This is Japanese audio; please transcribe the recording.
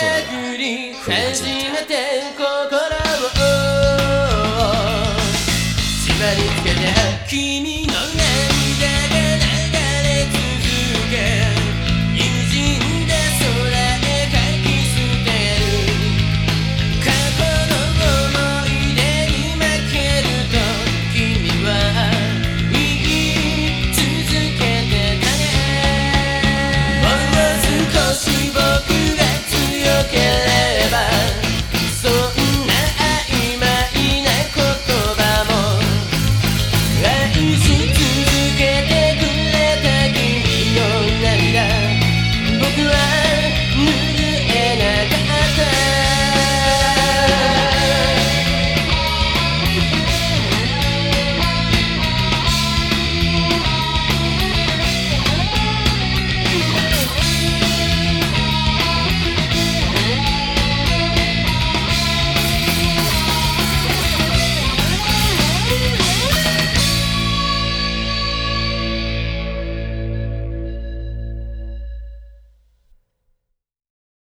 空が。降り始めて心を縛りつけて君の